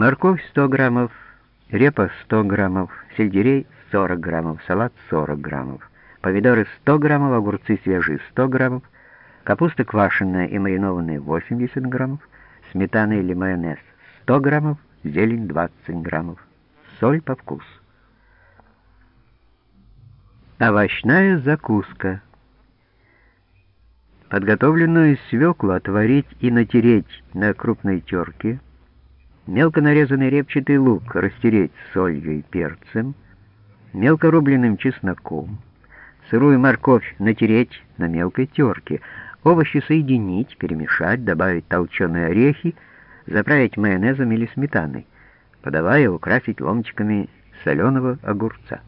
Морковь 100 граммов, репа 100 граммов, сельдерей 40 граммов, салат 40 граммов, помидоры 100 граммов, огурцы свежие 100 граммов, капуста квашеная и маринованная 80 граммов, сметана или майонез 100 граммов, зелень 20 граммов, соль по вкусу. Овощная закуска. Подготовленную свеклу отварить и натереть на крупной терке, мелко нарезанный репчатый лук растереть солью и перцем, мелко рубленным чесноком, сырую морковь натереть на мелкой терке, овощи соединить, перемешать, добавить толченые орехи, заправить майонезом или сметаной, подавая украсить ломтиками соленого огурца.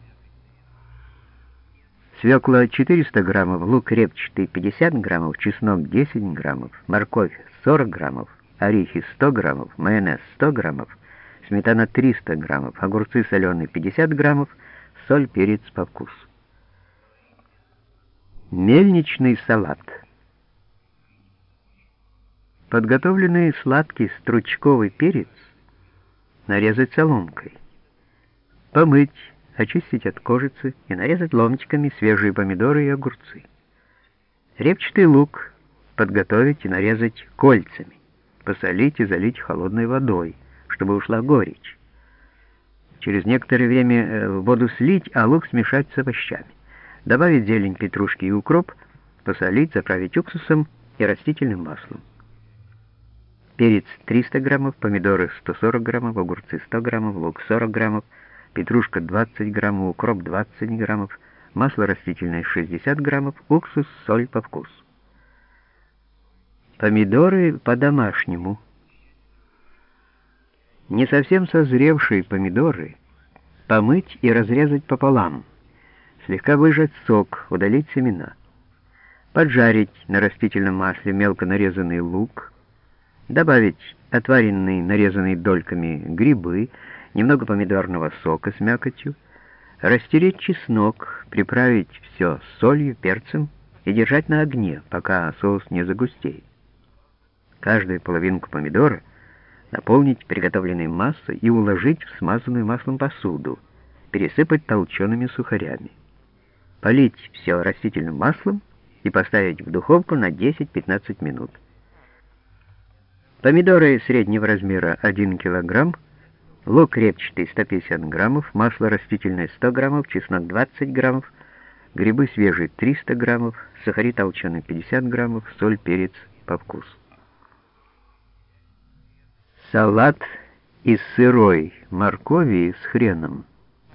Свекла 400 граммов, лук репчатый 50 граммов, чеснок 10 граммов, морковь 40 граммов, орехи 100 граммов, майонез 100 граммов, сметана 300 граммов, огурцы соленые 50 граммов, соль, перец по вкусу. Мельничный салат. Подготовленный сладкий стручковый перец нарезать соломкой. Помыть, очистить от кожицы и нарезать ломтиками свежие помидоры и огурцы. Репчатый лук подготовить и нарезать кольцами. Посолить и залить холодной водой, чтобы ушла горечь. Через некоторое время э, воду слить, а лук смешать с овощами. Добавить зелень, петрушки и укроп, посолить, заправить уксусом и растительным маслом. Перец 300 граммов, помидоры 140 граммов, огурцы 100 граммов, лук 40 граммов, петрушка 20 граммов, укроп 20 граммов, масло растительное 60 граммов, уксус, соль по вкусу. Помидоры по-домашнему. Не совсем созревшие помидоры помыть и разрезать пополам, слегка выжать сок, удалить семена, поджарить на растительном масле мелко нарезанный лук, добавить отваренные нарезанные дольками грибы, немного помидорного сока с мякотью, растереть чеснок, приправить все солью, перцем и держать на огне, пока соус не загустеет. Каждую половинку помидора наполнить приготовленной массой и уложить в смазанную маслом посуду, пересыпать толчеными сухарями. Полить все растительным маслом и поставить в духовку на 10-15 минут. Помидоры среднего размера 1 килограмм, лук репчатый 150 граммов, масло растительное 100 граммов, чеснок 20 граммов, грибы свежие 300 граммов, сахари толченые 50 граммов, соль, перец по вкусу. Салат из сырой моркови с хреном.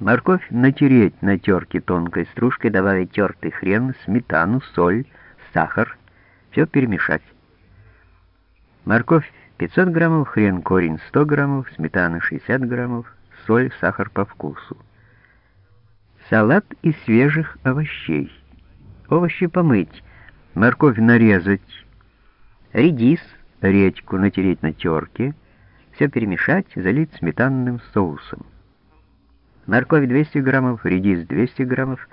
Морковь натереть на терке тонкой стружкой, добавить тертый хрен, сметану, соль, сахар. Все перемешать. Морковь 500 граммов, хрен корень 100 граммов, сметана 60 граммов, соль, сахар по вкусу. Салат из свежих овощей. Овощи помыть, морковь нарезать, редис, редьку натереть на терке, все перемешать, залить сметанным соусом. Морковь 200 граммов, редис 200 граммов,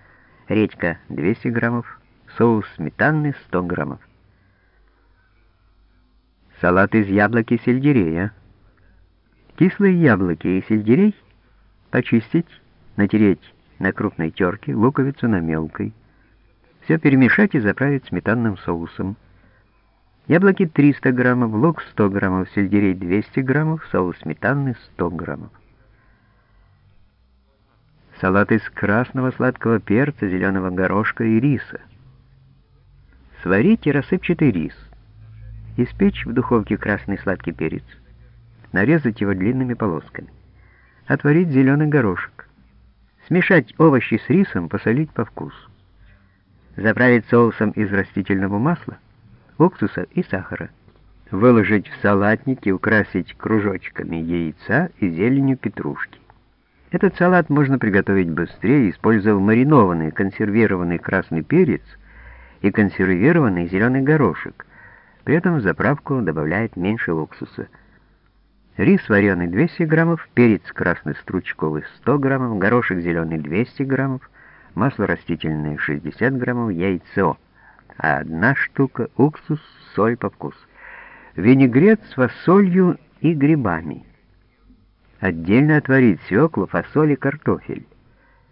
редька 200 граммов, соус сметанный 100 граммов. Салат из яблок и сельдерея. Кислые яблоки и сельдерей почистить, натереть на крупной терке, луковицу на мелкой. Все перемешать и заправить сметанным соусом. Яблоки 300 граммов, лук 100 граммов, сельдерей 200 граммов, соус сметанный 100 граммов. Салат из красного сладкого перца, зеленого горошка и риса. Сварите рассыпчатый рис. Испечь в духовке красный сладкий перец. Нарезать его длинными полосками. Отварить зеленый горошек. Смешать овощи с рисом, посолить по вкусу. Заправить соусом из растительного масла уксуса и сахара. Выложить в салатник и украсить кружочками яйца и зеленью петрушки. Этот салат можно приготовить быстрее, используя маринованный консервированный красный перец и консервированный зеленый горошек. При этом в заправку добавляет меньше уксуса. Рис вареный 200 граммов, перец красный стручковый 100 граммов, горошек зеленый 200 граммов, масло растительное 60 граммов, яйцо а одна штука — уксус, соль по вкусу. Винегрет с фасолью и грибами. Отдельно отварить свеклу, фасоль и картофель.